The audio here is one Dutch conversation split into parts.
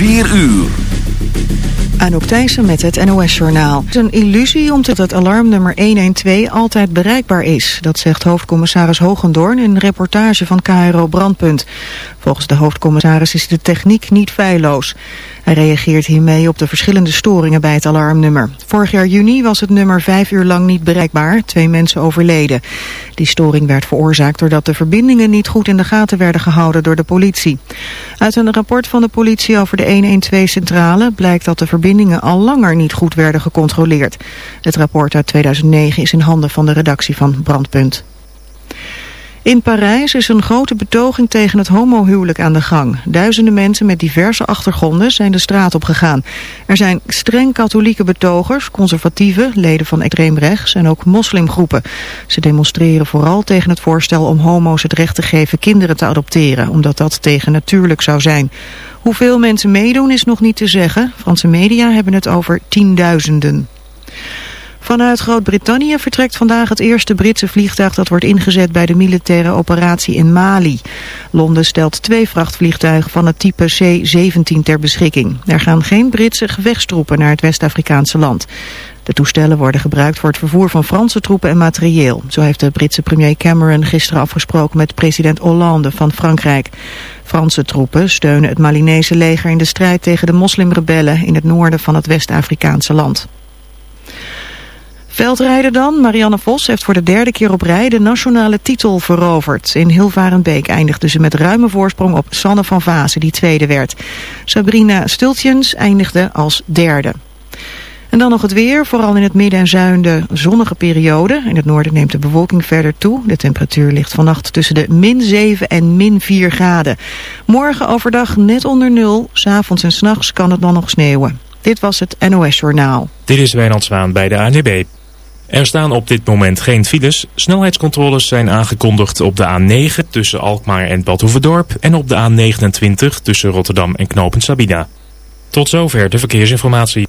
4 uur. Anouk Thijssen met het NOS-journaal. Het is een illusie omdat het alarmnummer 112 altijd bereikbaar is. Dat zegt hoofdcommissaris Hogendoorn in een reportage van KRO Brandpunt. Volgens de hoofdcommissaris is de techniek niet feilloos. Hij reageert hiermee op de verschillende storingen bij het alarmnummer. Vorig jaar juni was het nummer vijf uur lang niet bereikbaar. Twee mensen overleden. Die storing werd veroorzaakt doordat de verbindingen niet goed in de gaten werden gehouden door de politie. Uit een rapport van de politie over de 112-centrale blijkt dat de verbindingen al langer niet goed werden gecontroleerd. Het rapport uit 2009 is in handen van de redactie van Brandpunt. In Parijs is een grote betoging tegen het homohuwelijk aan de gang. Duizenden mensen met diverse achtergronden zijn de straat op gegaan. Er zijn streng katholieke betogers, conservatieve, leden van extreem rechts en ook moslimgroepen. Ze demonstreren vooral tegen het voorstel om homo's het recht te geven kinderen te adopteren, omdat dat tegen natuurlijk zou zijn. Hoeveel mensen meedoen is nog niet te zeggen. Franse media hebben het over tienduizenden. Vanuit Groot-Brittannië vertrekt vandaag het eerste Britse vliegtuig dat wordt ingezet bij de militaire operatie in Mali. Londen stelt twee vrachtvliegtuigen van het type C-17 ter beschikking. Er gaan geen Britse gevechtstroepen naar het West-Afrikaanse land. De toestellen worden gebruikt voor het vervoer van Franse troepen en materieel. Zo heeft de Britse premier Cameron gisteren afgesproken met president Hollande van Frankrijk. Franse troepen steunen het Malinese leger in de strijd tegen de moslimrebellen in het noorden van het West-Afrikaanse land. Veldrijden dan. Marianne Vos heeft voor de derde keer op rij de nationale titel veroverd. In Hilvarenbeek eindigde ze met ruime voorsprong op Sanne van Vazen, die tweede werd. Sabrina Stultjens eindigde als derde. En dan nog het weer, vooral in het midden en zuiden zonnige periode. In het noorden neemt de bewolking verder toe. De temperatuur ligt vannacht tussen de min 7 en min 4 graden. Morgen overdag net onder nul. S'avonds en s'nachts kan het dan nog sneeuwen. Dit was het NOS Journaal. Dit is Wijnand Zwaan bij de ANWB. Er staan op dit moment geen files. Snelheidscontroles zijn aangekondigd op de A9 tussen Alkmaar en Badhoevedorp en op de A29 tussen Rotterdam en Knopen Sabina. Tot zover de verkeersinformatie.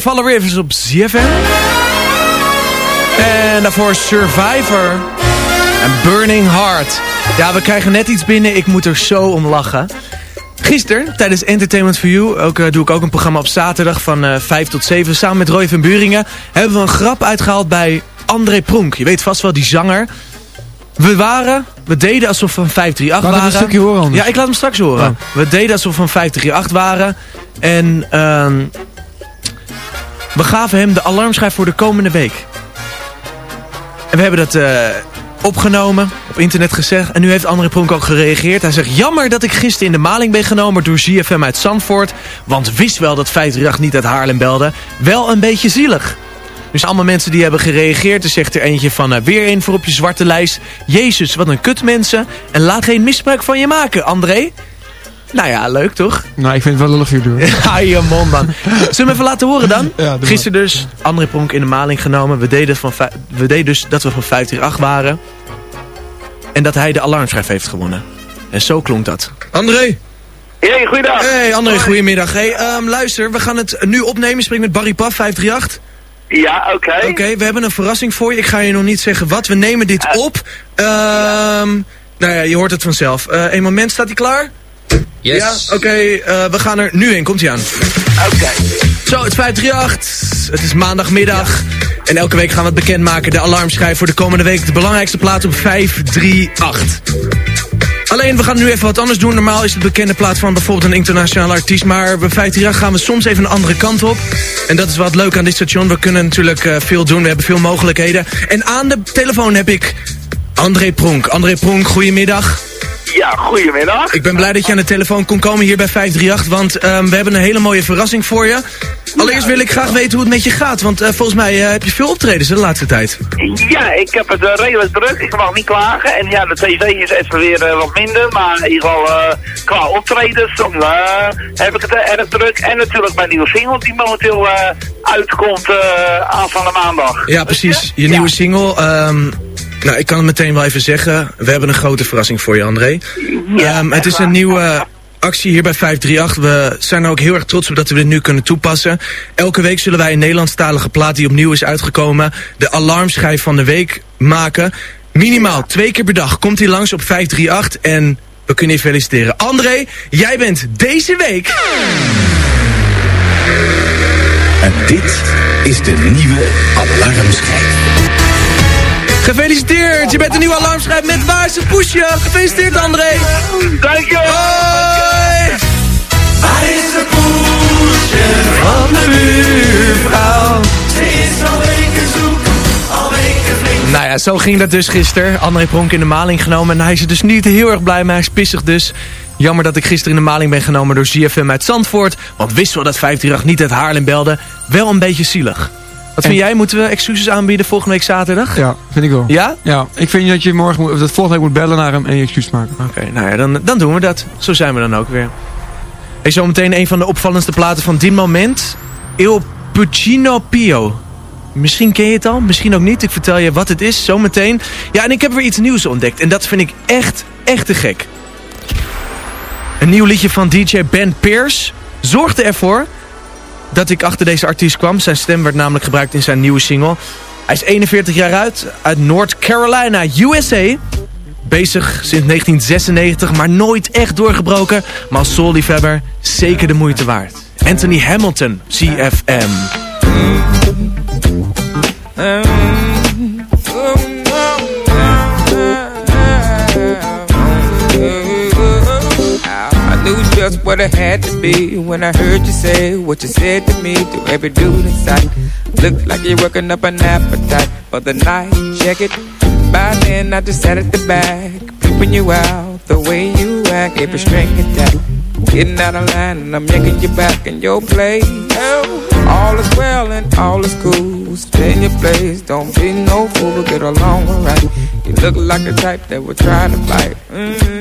Follow Rivers op ZFM. En daarvoor Survivor en Burning Heart. Ja, we krijgen net iets binnen, ik moet er zo om lachen. Gisteren, tijdens Entertainment for You, ook, uh, doe ik ook een programma op zaterdag van uh, 5 tot 7... samen met Roy van Buringen, hebben we een grap uitgehaald bij André Pronk. Je weet vast wel, die zanger We waren, we deden alsof we van 538 Laat even waren. een stukje horen anders. Ja, ik laat hem straks horen. Oh. We deden alsof we van 538 waren. En ehm, we gaven hem de alarmschijf voor de komende week. En we hebben dat eh, opgenomen, op internet gezegd. En nu heeft André Pronk ook gereageerd. Hij zegt, jammer dat ik gisteren in de maling ben genomen door ZFM uit Zandvoort. Want wist wel dat 538 niet uit Haarlem belde. Wel een beetje zielig. Dus allemaal mensen die hebben gereageerd. Er zegt er eentje van, eh, weer een voor op je zwarte lijst. Jezus, wat een kut mensen. En laat geen misbruik van je maken, André. Nou ja, leuk toch? Nou, ik vind het wel lullig voor je doen. Ja, je man dan. Zullen we hem even laten horen dan? Ja, doe maar. Gisteren dus André Pronk in de maling genomen. We deden, van, we deden dus dat we van 538 waren. En dat hij de alarmschijf heeft gewonnen. En zo klonk dat. André! Hey, goeiedag. Hey André, goedemiddag. Hey, ehm, luister, we gaan het nu opnemen. Je spreekt met Barry Paf, 538. Ja, oké. Oké, we hebben een verrassing voor je. Ik ga je nog niet zeggen wat. We nemen dit op. Ehm nou ja, je hoort het vanzelf. Eh een moment, staat hij klaar? Yes. Ja, oké. eh, we gaan er nu in. Komt hij aan. Oké. Zo, het is 538. Het is maandagmiddag. En elke week gaan we het bekendmaken. De alarmschijf voor de komende week. De belangrijkste plaats op 538. Alleen, we gaan nu even wat anders doen. Normaal is het bekende plaat van bijvoorbeeld een internationale artiest. Maar bij 538 gaan we soms even een andere kant op. En dat is wat leuk aan dit station. We kunnen natuurlijk eh, veel doen. We hebben veel mogelijkheden. En aan de telefoon heb ik André Pronk. André Pronk, goedemiddag. Ja, goedemiddag. Ik ben blij dat je aan de telefoon kon komen hier bij 538. Want ehm, we hebben een hele mooie verrassing voor je. Allereerst wil ik graag weten hoe het met je gaat. Want eh, volgens mij eh, heb je veel optredens de laatste tijd. Ja, ik heb het eh, redelijk druk. Ik mag niet klagen. En ja, de tv is even weer wat minder. Maar in ieder geval qua optredens dan heb ik het erg druk. En natuurlijk mijn nieuwe single die momenteel uitkomt eh aanstaande maandag. Ja, precies. Je nieuwe single. ehm, nou, ik kan het meteen wel even zeggen. We hebben een grote verrassing voor je, André. Ehm, het is een nieuwe actie hier bij 538. We zijn er ook heel erg trots op dat we dit nu kunnen toepassen. Elke week zullen wij een Nederlandstalige plaat die opnieuw is uitgekomen... de alarmschijf van de week maken. Minimaal twee keer per dag komt hij langs op 538 en... We kunnen je feliciteren. André, jij bent deze week... En dit is de nieuwe alarmschijf. Gefeliciteerd! Je bent een nieuwe alarmschijf met Waarse Poesje. Gefeliciteerd, André! Dankjewel! Hoi! Waar is de poesje van de buurvrouw? Ze is al weken zoek, al weken flink. Nou ja, zo ging dat dus gisteren. André Pronk in de maling genomen. En hij is er dus niet heel erg blij mee. Hij is pissig dus. Jammer dat ik gisteren in de maling ben genomen door ZFM uit Zandvoort. Want wist wel dat 538 niet uit Haarlem belde. Wel een beetje zielig. Wat vind jij? Moeten we excuses aanbieden volgende week zaterdag? Ja, vind ik wel. Ja? Ja, ik vind dat je morgen, moet, of dat volgende week moet bellen naar hem en je excuus maken. Oké, nou ja, dan, dan doen we dat. Zo zijn we dan ook weer. Hey, zometeen een van de opvallendste platen van dit moment. Il Puccino Pio. Misschien ken je het al, misschien ook niet. Ik vertel je wat het is, zometeen. Ja, en ik heb weer iets nieuws ontdekt. En dat vind ik echt, echt te gek. Een nieuw liedje van DJ Ben Pierce zorgde ervoor dat ik achter deze artiest kwam. Zijn stem werd namelijk gebruikt in zijn nieuwe single. Hij is 41 jaar uit, uit North Carolina, USA. Bezig sinds 1996, maar nooit echt doorgebroken. Maar als soulliefhebber zeker de moeite waard. Anthony Hamilton, CFM. I knew just what it had to be when I heard you say what you said to me to every dude in sight. Looked like you're working up an appetite for the night. Check it. By then I just sat at the back, peeping you out the way you act, every string attack. Getting out of line and I'm yanking you back in your place. All is well and all is cool. Stay in your place, don't be no fool, get along alright. You look like the type that would try to fight. Mm.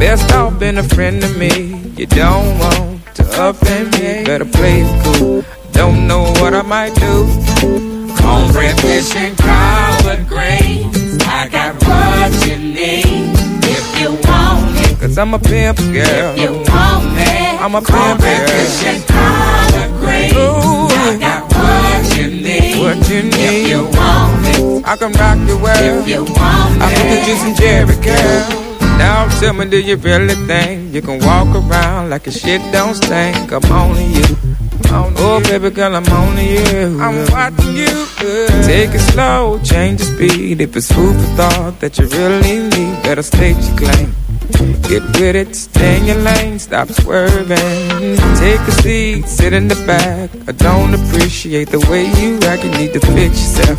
Best off being a friend to me. You don't want to offend me. Better play it cool. Don't know what I might do. Cornbread, fish, and collard greens. I got what you need. If you want it, Cause I'm a pimp, girl. if you want it. I'm a pimp, Cornbread, girl. fish, and collard greens. I got what you need. What you If you want it, I can rock your world. if you want I can it. get you some Jerry, girl. Now tell me, do you really think you can walk around like your shit don't stink? I'm to you. Oh, baby girl, I'm on you. I'm watching you. Take it slow, change the speed. If it's food for thought that you really need, better state your claim. Get with it, stay in your lane, stop swerving. Take a seat, sit in the back. I don't appreciate the way you act, you need to fix yourself.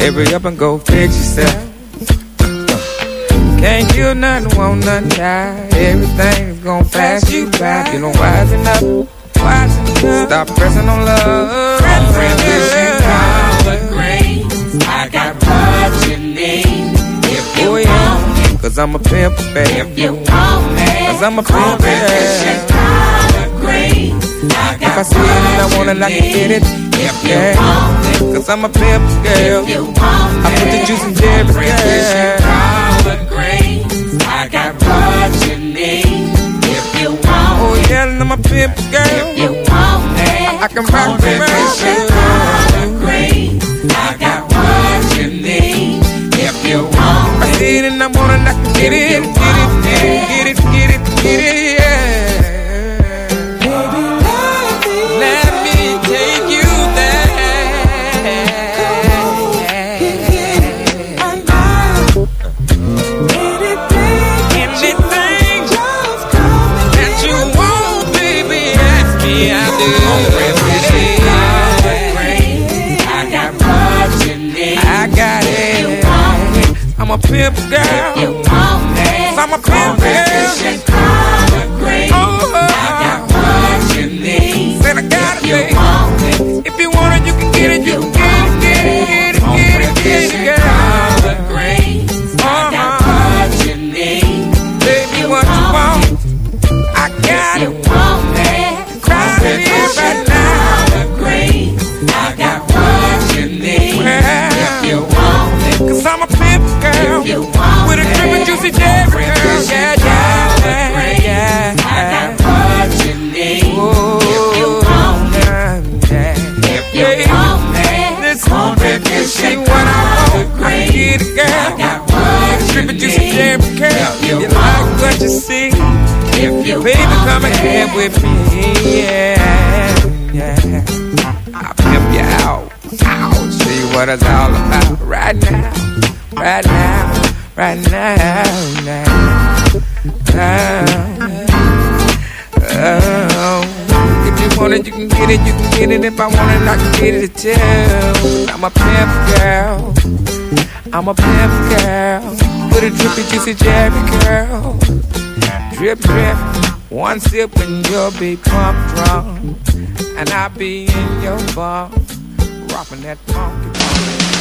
Hurry up and go fix yourself. Can't heal nothing, won't nothing die. Everything's gonna pass you by. You don't wisen up, wisen up. Stop pressing on love. Friendship, collard greens. I got what you need. If you Oh yeah, cause I'm a pimp, baby. If you want me, Cause I'm a pimp, baby. collard greens. I If I see it and I want it, you I get it. If you Yeah, want me, cause I'm a pimp, girl. if you want I put the me. juice in Friendship, girl. Oh I'm a pimp, girl. Me, I can rock. I it and I it, get it, get it, get it, get it, get it, pimp down. I'm a pimp girl. Girl. I got what you Drippin' juicy need. jerry. If you like what you see? If you Baby, come and get with me, yeah, yeah. I'll pimp you out, out. See what it's all about right now, right now, right now, now. Oh, if you want it, you can get it, you can get it. If I want it, I can get it too. I'm a pimp girl. I'm a pimp girl. With a drippy, juicy, jerry girl. Drip, drip. One sip and you'll be pumped drunk. And I'll be in your bar. Rocking that funky I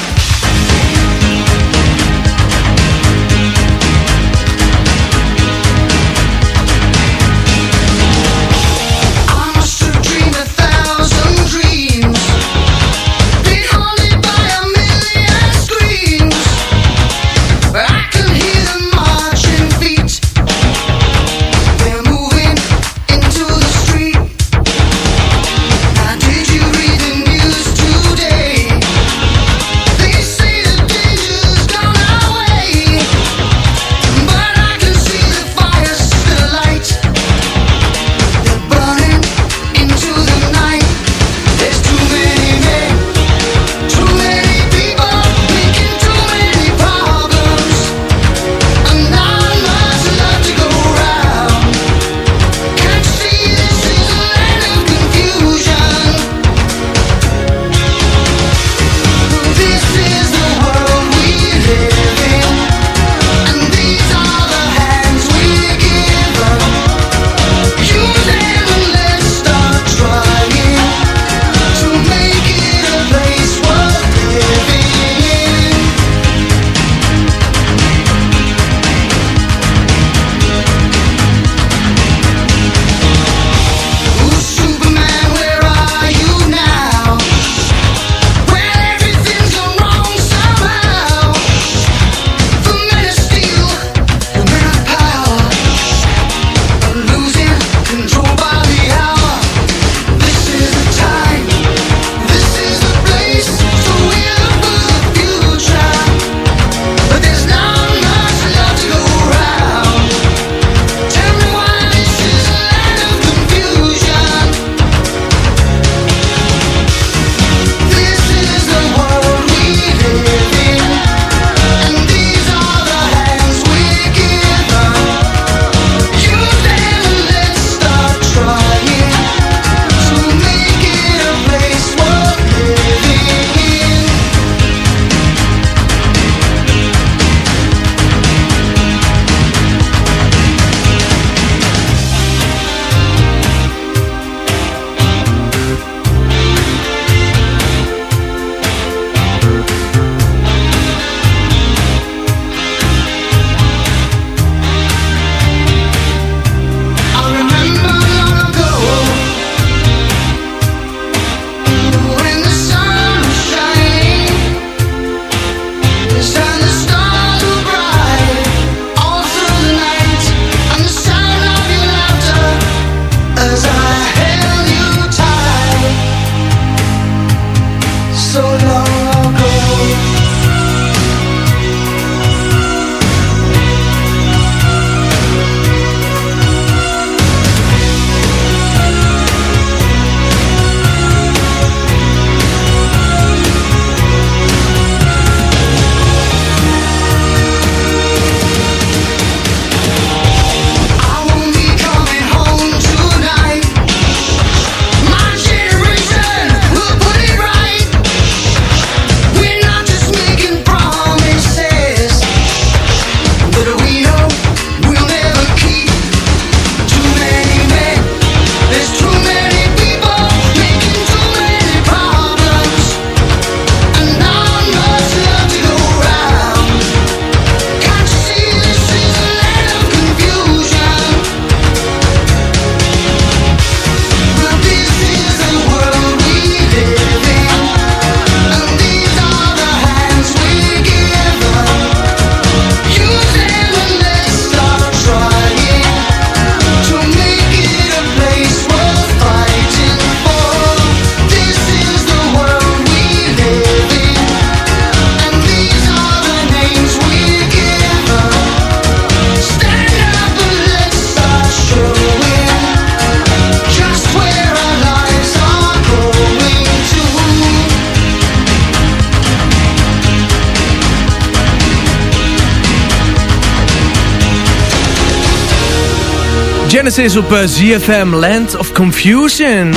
Genesis op eh, ZFM Land of Confusion.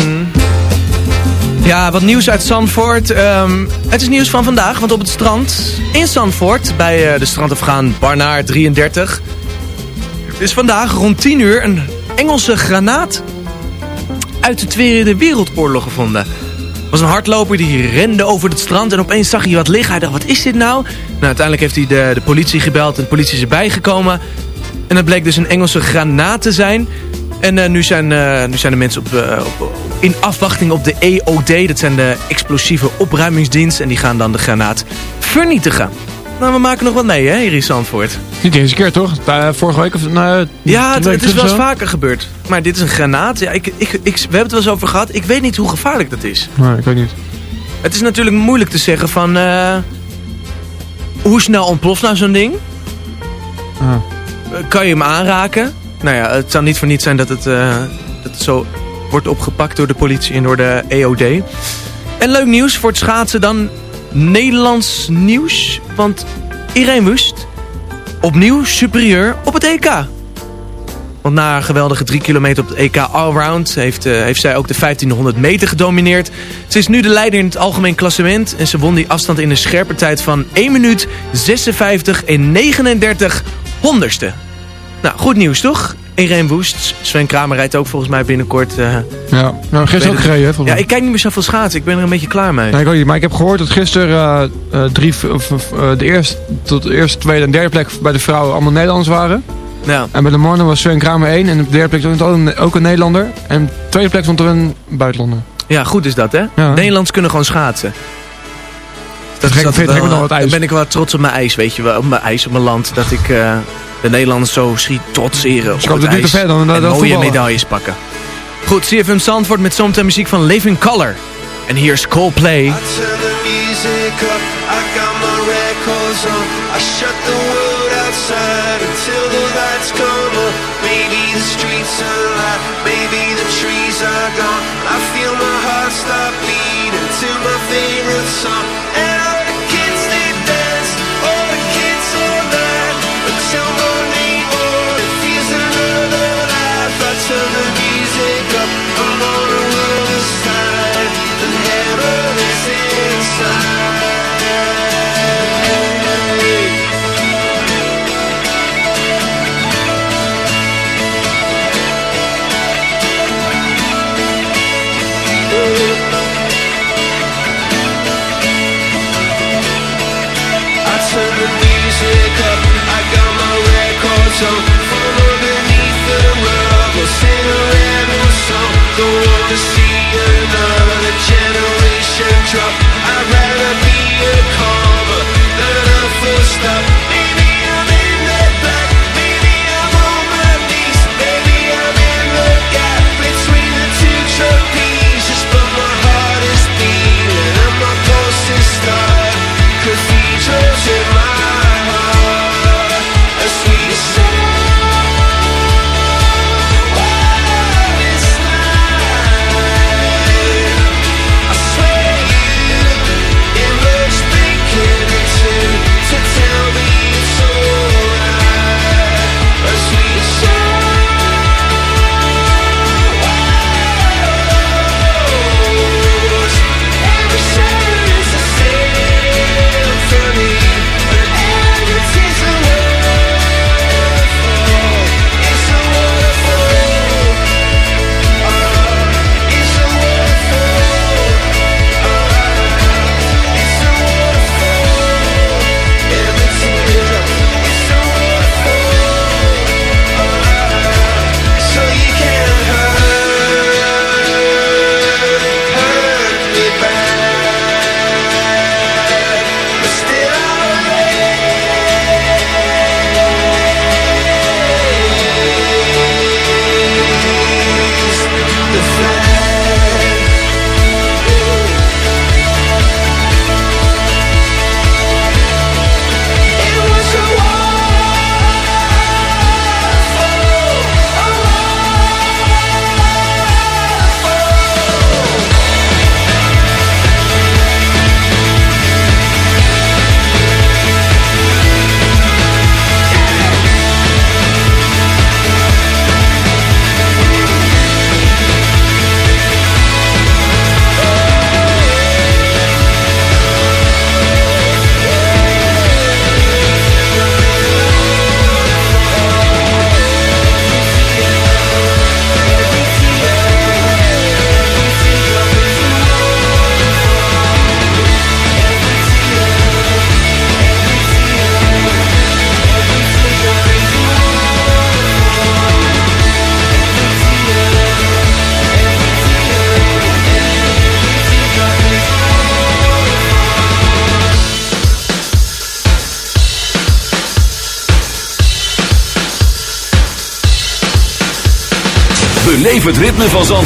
Ja, wat nieuws uit Zandvoort. Ehm, het is nieuws van vandaag, want op het strand in Zandvoort... bij uh, de strandafgaan Barnaar 33... is vandaag rond 10 uur een Engelse granaat... uit de Tweede Wereldoorlog gevonden. Het was een hardloper die rende over het strand... en opeens zag hij wat liggen. Hij dacht, wat is dit nou? Nou, uiteindelijk heeft hij de, de politie gebeld en de politie is erbij gekomen... En het bleek dus een Engelse granaat te zijn. En uh, nu, zijn, uh, nu zijn de mensen op, uh, op, in afwachting op de EOD. Dat zijn de explosieve opruimingsdienst. En die gaan dan de granaat vernietigen. Nou, we maken nog wat mee, hè, hier in Zandvoort. Niet deze keer, toch? vorige week of... Nou, ja, het, het is wel eens vaker gebeurd. Maar dit is een granaat. Ja, ik, ik, ik, we hebben het wel eens over gehad. Ik weet niet hoe gevaarlijk dat is. Nee, ik weet niet. Het is natuurlijk moeilijk te zeggen van... hoe snel ontploft nou zo'n ding? Ah kan je hem aanraken. Nou ja, het zal niet voor niet zijn dat het, uh, dat zo wordt opgepakt door de politie en door de EOD. En leuk nieuws voor het schaatsen dan Nederlands nieuws. Want Irene Wust opnieuw superieur op het EK. Want na een geweldige drie kilometer op het EK Allround heeft, uh, heeft zij ook de 1500 meter gedomineerd. Ze is nu de leider in het algemeen klassement. En ze won die afstand in een scherpe tijd van 1 minuut 56 en 39 honderdste. Nou, goed nieuws toch? Irene Woest. Sven Kramer rijdt ook volgens mij binnenkort. Uh, ja, nou gisteren ook gereden. Hè, ja, ik kijk niet meer zoveel schaatsen. Ik ben er een beetje klaar mee. Nee, ik ook niet. Maar ik heb gehoord dat gisteren uh, uh, drie, de eerste, tot de eerste, tweede en derde plek bij de vrouwen allemaal Nederlanders waren. Ja. En bij de mannen was Sven Kramer één. En op de derde plek stond ook een, ook een Nederlander. En op de tweede plek stond er een buitenlander. Ja, goed is dat hè. Ja. Nederlands kunnen gewoon schaatsen. Dat, dat, dat, dat wel, dan ben ik wel trots op mijn ijs, weet je wel. Op mijn ijs, op mijn land. Dat ik de Nederlanders zo schiet trotseren op het ijs. Ver, dan, en dan mooie voetballen. medailles pakken. Goed, CFM Zandvoort met zometeen muziek van Living Color. En hier is Coldplay. I turn the music up, I got my records on. I shut the world outside until the lights come on. Maybe the streets are alive, maybe the trees are gone. I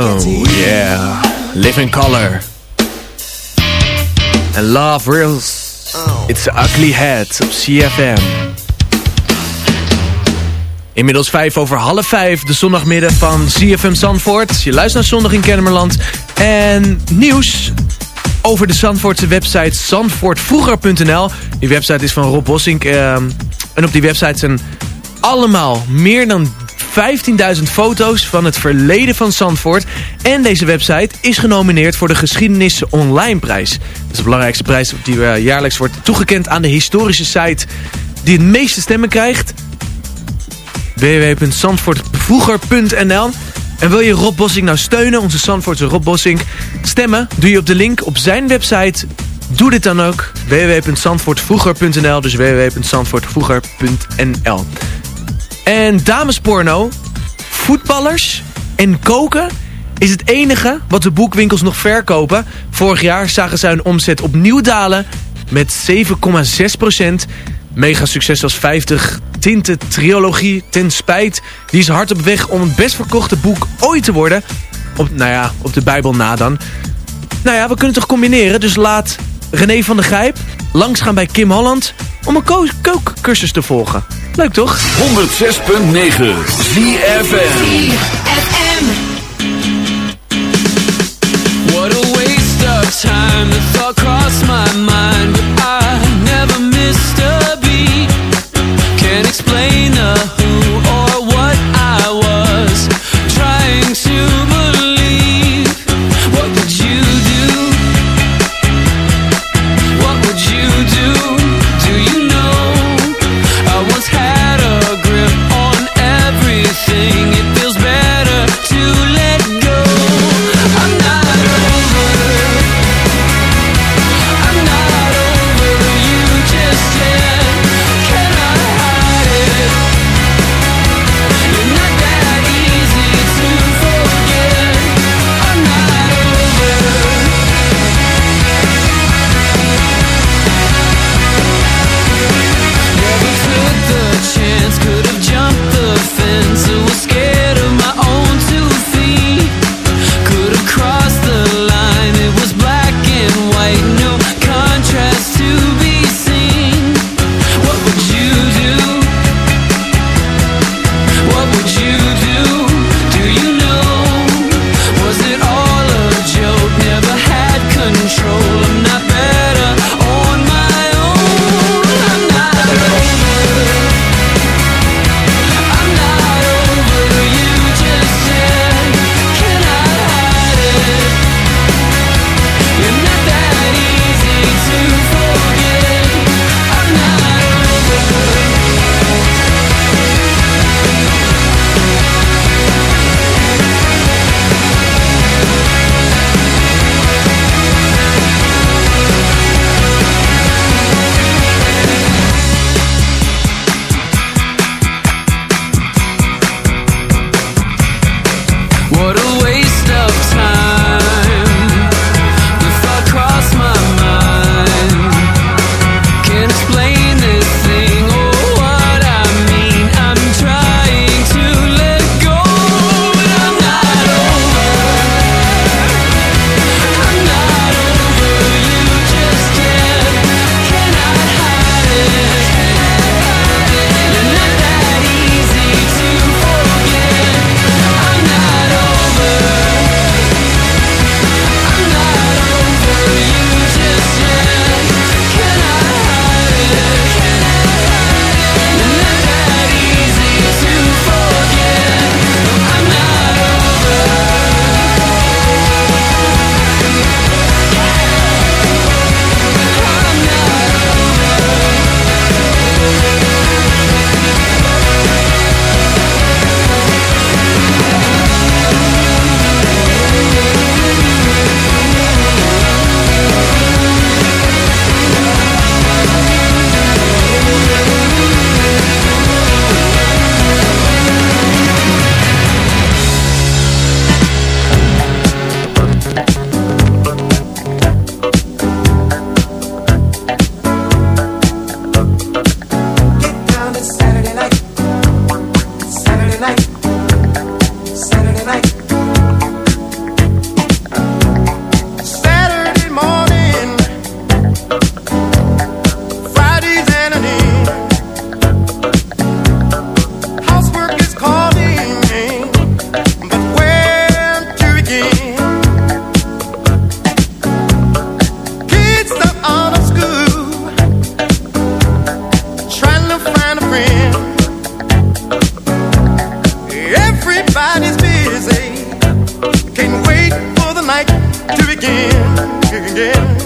Oh yeah, Live in Color. En Love Reels. It's a Ugly Head op CFM. Inmiddels vijf over half vijf, de zondagmiddag van CFM Zandvoort. Je luistert naar Zondag in Kennemerland. En nieuws over de Zandvoortse website zandvoortvroeger.nl. Die website is van Rob Bossink. ehm, en op die website zijn allemaal meer dan 15.000 foto's van het verleden van Zandvoort. En deze website is genomineerd voor de Geschiedenis Online Prijs. Dat is de belangrijkste prijs die eh, jaarlijks wordt toegekend aan de historische site die het meeste stemmen krijgt. www.zandvoortvroeger.nl en wil je Rob Bossing nou steunen, onze Zandvoortse Rob Bossing, Stemmen doe je op de link op zijn website. Doe dit dan ook. www.zandvoortvroeger.nl Dus www.zandvoortvroeger.nl en damesporno, voetballers en koken is het enige wat de boekwinkels nog verkopen. Vorig jaar zagen zij hun omzet opnieuw dalen met 7,6%. Mega succes als 50 tinten trilogie ten spijt. Die is hard op weg om het best verkochte boek ooit te worden. Op, nou ja, op de Bijbel na dan. Nou ja, we kunnen het toch combineren. Dus laat René van der Grijp langs gaan bij Kim Holland om een kookcursus te volgen. Leuk toch? 106.9 ZFM ZFM What a waste of time The thought crossed my mind But I never missed a beat. Can't explain the Can't wait for the night to begin. begin.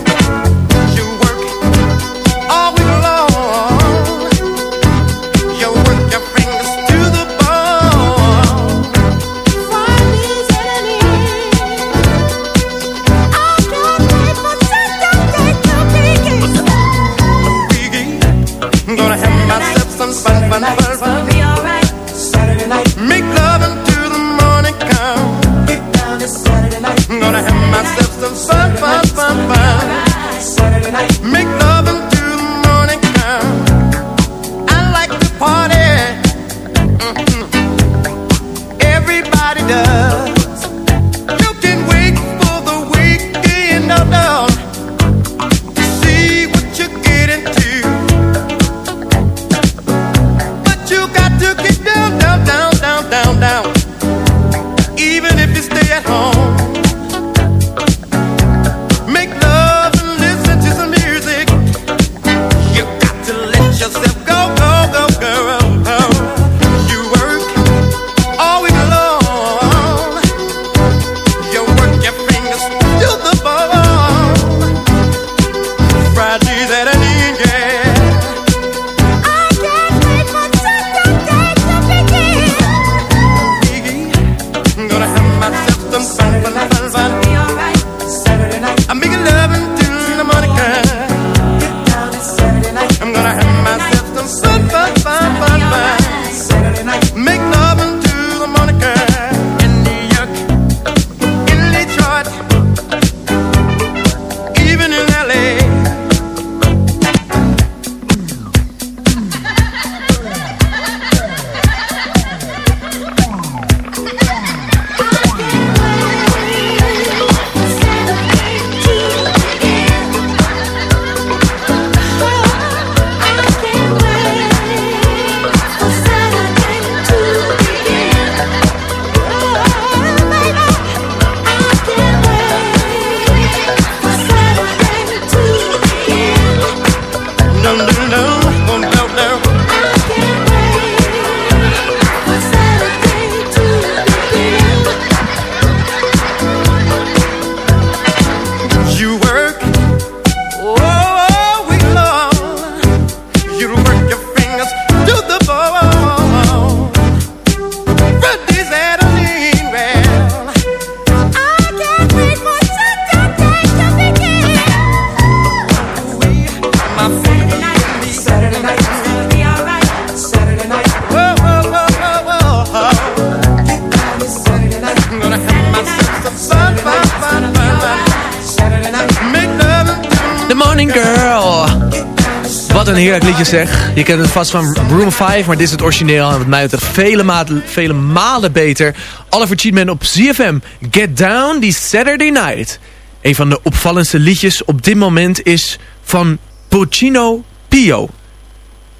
Zeg. Je kent het vast van Room 5, maar dit is het origineel. En wat mij betreft vele, malen, vele malen beter. Oliver Cheatman op ZFM. Get Down, die Saturday Night. Een van de opvallendste liedjes op dit moment is van Pulcino Pio.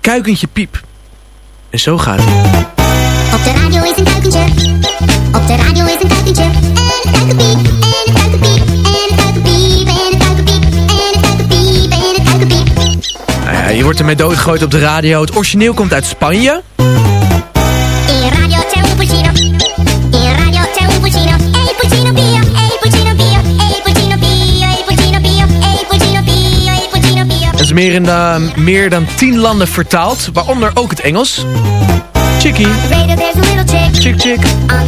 Kuikentje Piep. En zo gaat het. Op de radio is een kuikentje. Op de radio is een kuikentje. En het kuikenpiep. En het kuikenpiep. Wordt ermee doodgegooid op de radio. Het origineel komt uit Spanje. In radio c'è un pulcino. In radio c'è un pulcino. E il pulcino pio. E il pulcino pio. E il pulcino pio. E il pulcino pio. E il pulcino pio. E il pulcino pio. Het is meer in de, meer dan 10 landen vertaald. Waaronder ook het Engels. Chickie. Little chick. Chick chick. On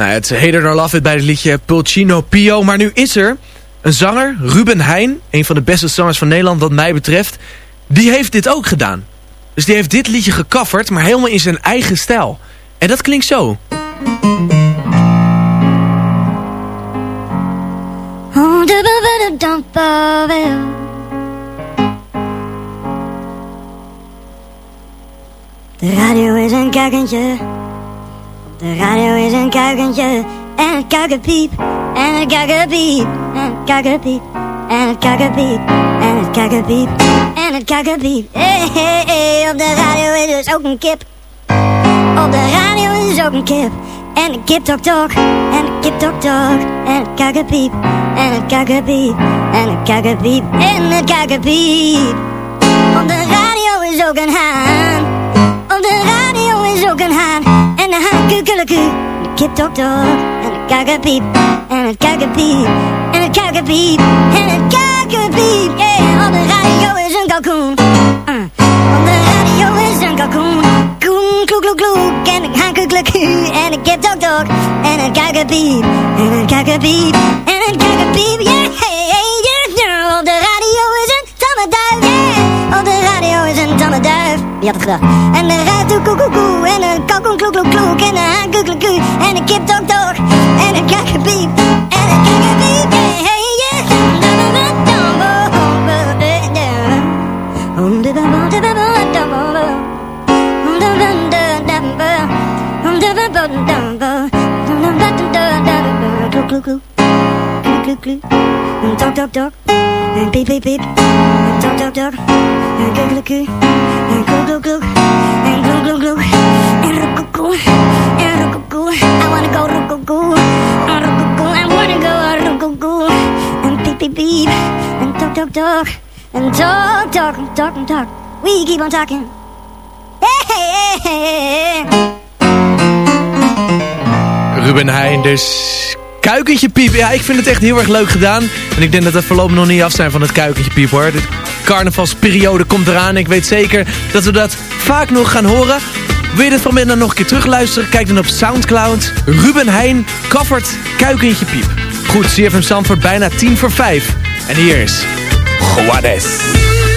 Nou, het Hater or Love It bij het liedje Pulcino Pio. Maar nu is er een zanger, Ruben Heijn. Een van de beste zangers van Nederland wat mij betreft. Die heeft dit ook gedaan. Dus die heeft dit liedje gecoverd, maar helemaal in zijn eigen stijl. En dat klinkt zo. De radio is een kuikentje. De radio is een kuikentje. En het kuikenpiep. En het kuikenpiep. En het kuikenpiep. En het kuikenpiep. En het kuikenpiep. En het kuikenpiep. Hey, hey, hey. Op de radio is dus ook een kip. Op de radio is ook een kip. En de kip tok tok. En de kip tok tok. En het kuikenpiep. En het kuikenpiep. En het kuikenpiep. En het kuikenpiep. Op de radio is ook een haan. Op de radio is ook een haan. En een hot goo goo goo. And a kip dog dog and a gaga beep and a gaga beep and a gaga yeah on de radio is een kalkoen uh. on de radio is een kalkoen koen kloek kloek kloek en een hot en een kip dog en een gaga en een gaga en een gaga yeah hey hey yeah on de radio is een domme duif yeah on de radio is een domme duif je had het gedacht en de radio koe koe koe en een kalkoen kloek kloek kloek. En een haan kloek koek. En een kip tok tok. En een kakkepiep. En een kakkepiep. Hey, yeah. Kloek kloek kloek. Kloek kloek kloek. Tok tok tok. En piep piep piep. Tok tok tok. En kloek kloek kloek. En kloek kloek kloek. En kloek kloek kloek. En roekoekoe. En roekoekoe. I wanna go roekoekoe. En roekoekoe. I wanna go roekoekoe. En piep piep piep. En tok tok tok. En talk talk talk talk. We keep on talking. Hey hey hey. Ruben Heijn, dus kuikentje piep. Ja, ik vind het echt heel erg leuk gedaan. En ik denk dat we voorlopig nog niet af zijn van het kuikentje piep hoor. De carnavalsperiode komt eraan. Ik weet zeker dat we dat vaak nog gaan horen. Wil je dit fragment dan nog een keer terugluisteren? Kijk dan op Soundcloud. Ruben Heijn covert kuikentje piep. Goed, CFM Zandvoort bijna 10 voor 5. En hier is Juarez.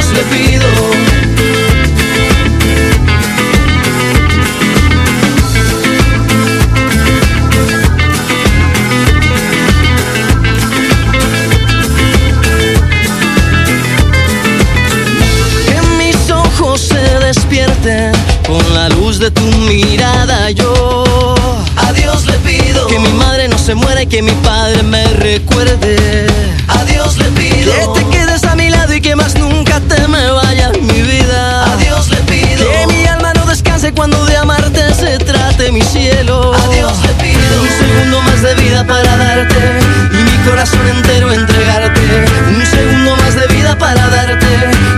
Dios le pido. Que mis ojos se despierten con la luz de tu mirada. Yo a Dios le pido que mi madre no se muera y que mi padre me recuerde. A Dios le pido que te quedes a mi lado y que más nunca te me vayas, mi vida. Le pido que mi alma no descanse cuando de amarte se trate mi cielo. A Dios le pido un segundo más de vida para darte y mi corazón entero entregarte. Un segundo más de vida para darte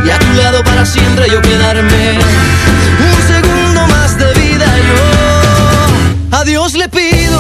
y a tu lado para siempre yo quedarme. Un segundo más de vida yo. A Dios le pido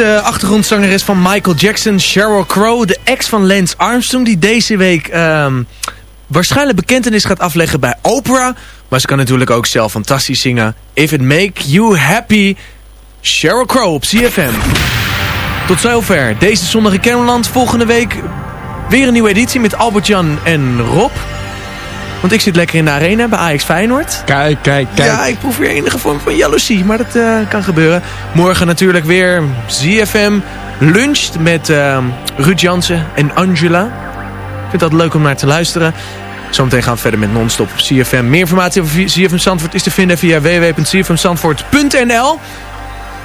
uh, achtergrondzangeres van Michael Jackson, Sheryl Crow, de ex van Lance Armstrong, die deze week um, waarschijnlijk bekentenis gaat afleggen bij Oprah. Maar ze kan natuurlijk ook zelf fantastisch zingen. If it make you happy, Sheryl Crow op CFM. Tot zover deze zondag in Kernland. Volgende week weer een nieuwe editie met Albert-Jan en Rob. Want ik zit lekker in de arena bij Ajax Feyenoord. Kijk, kijk, kijk. Ja, ik proef weer enige vorm van jaloezie. Maar dat eh, kan gebeuren. Morgen natuurlijk weer ZFM luncht met uh, Ruud Jansen en Angela. Ik vind dat leuk om naar te luisteren. Zometeen gaan we verder met non-stop CFM. Meer informatie over CFM Zandvoort is te vinden via www.cfmzandvoort.nl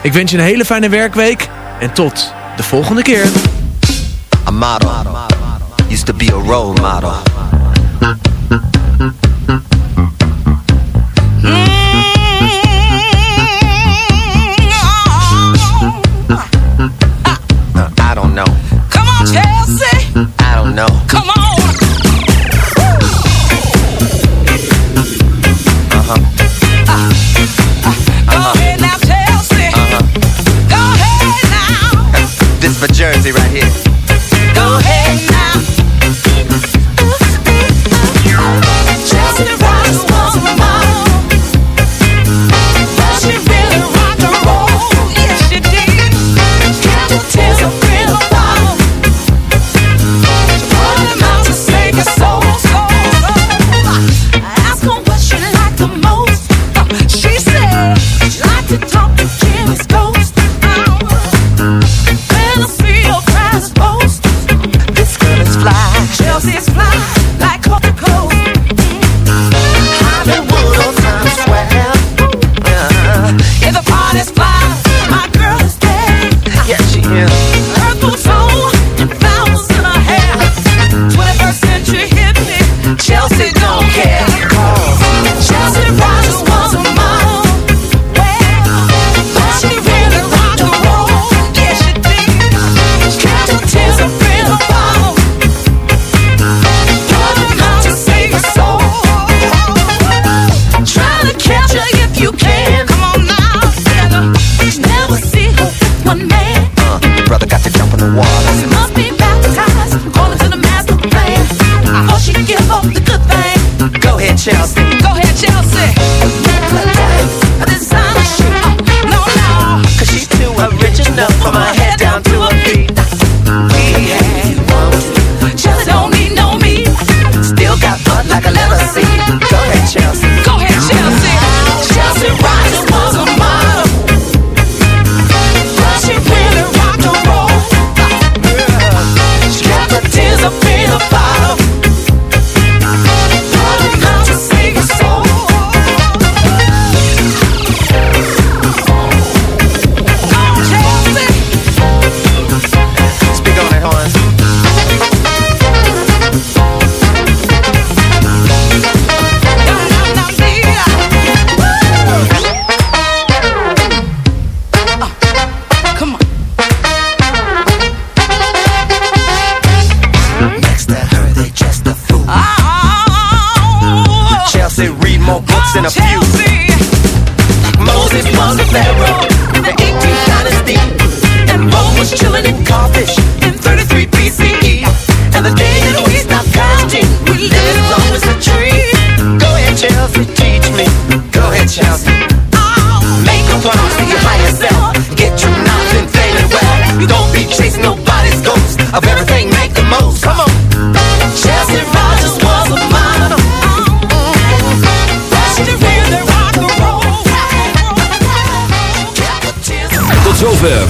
Ik wens je een hele fijne werkweek. En tot de volgende keer. Used to be a role model.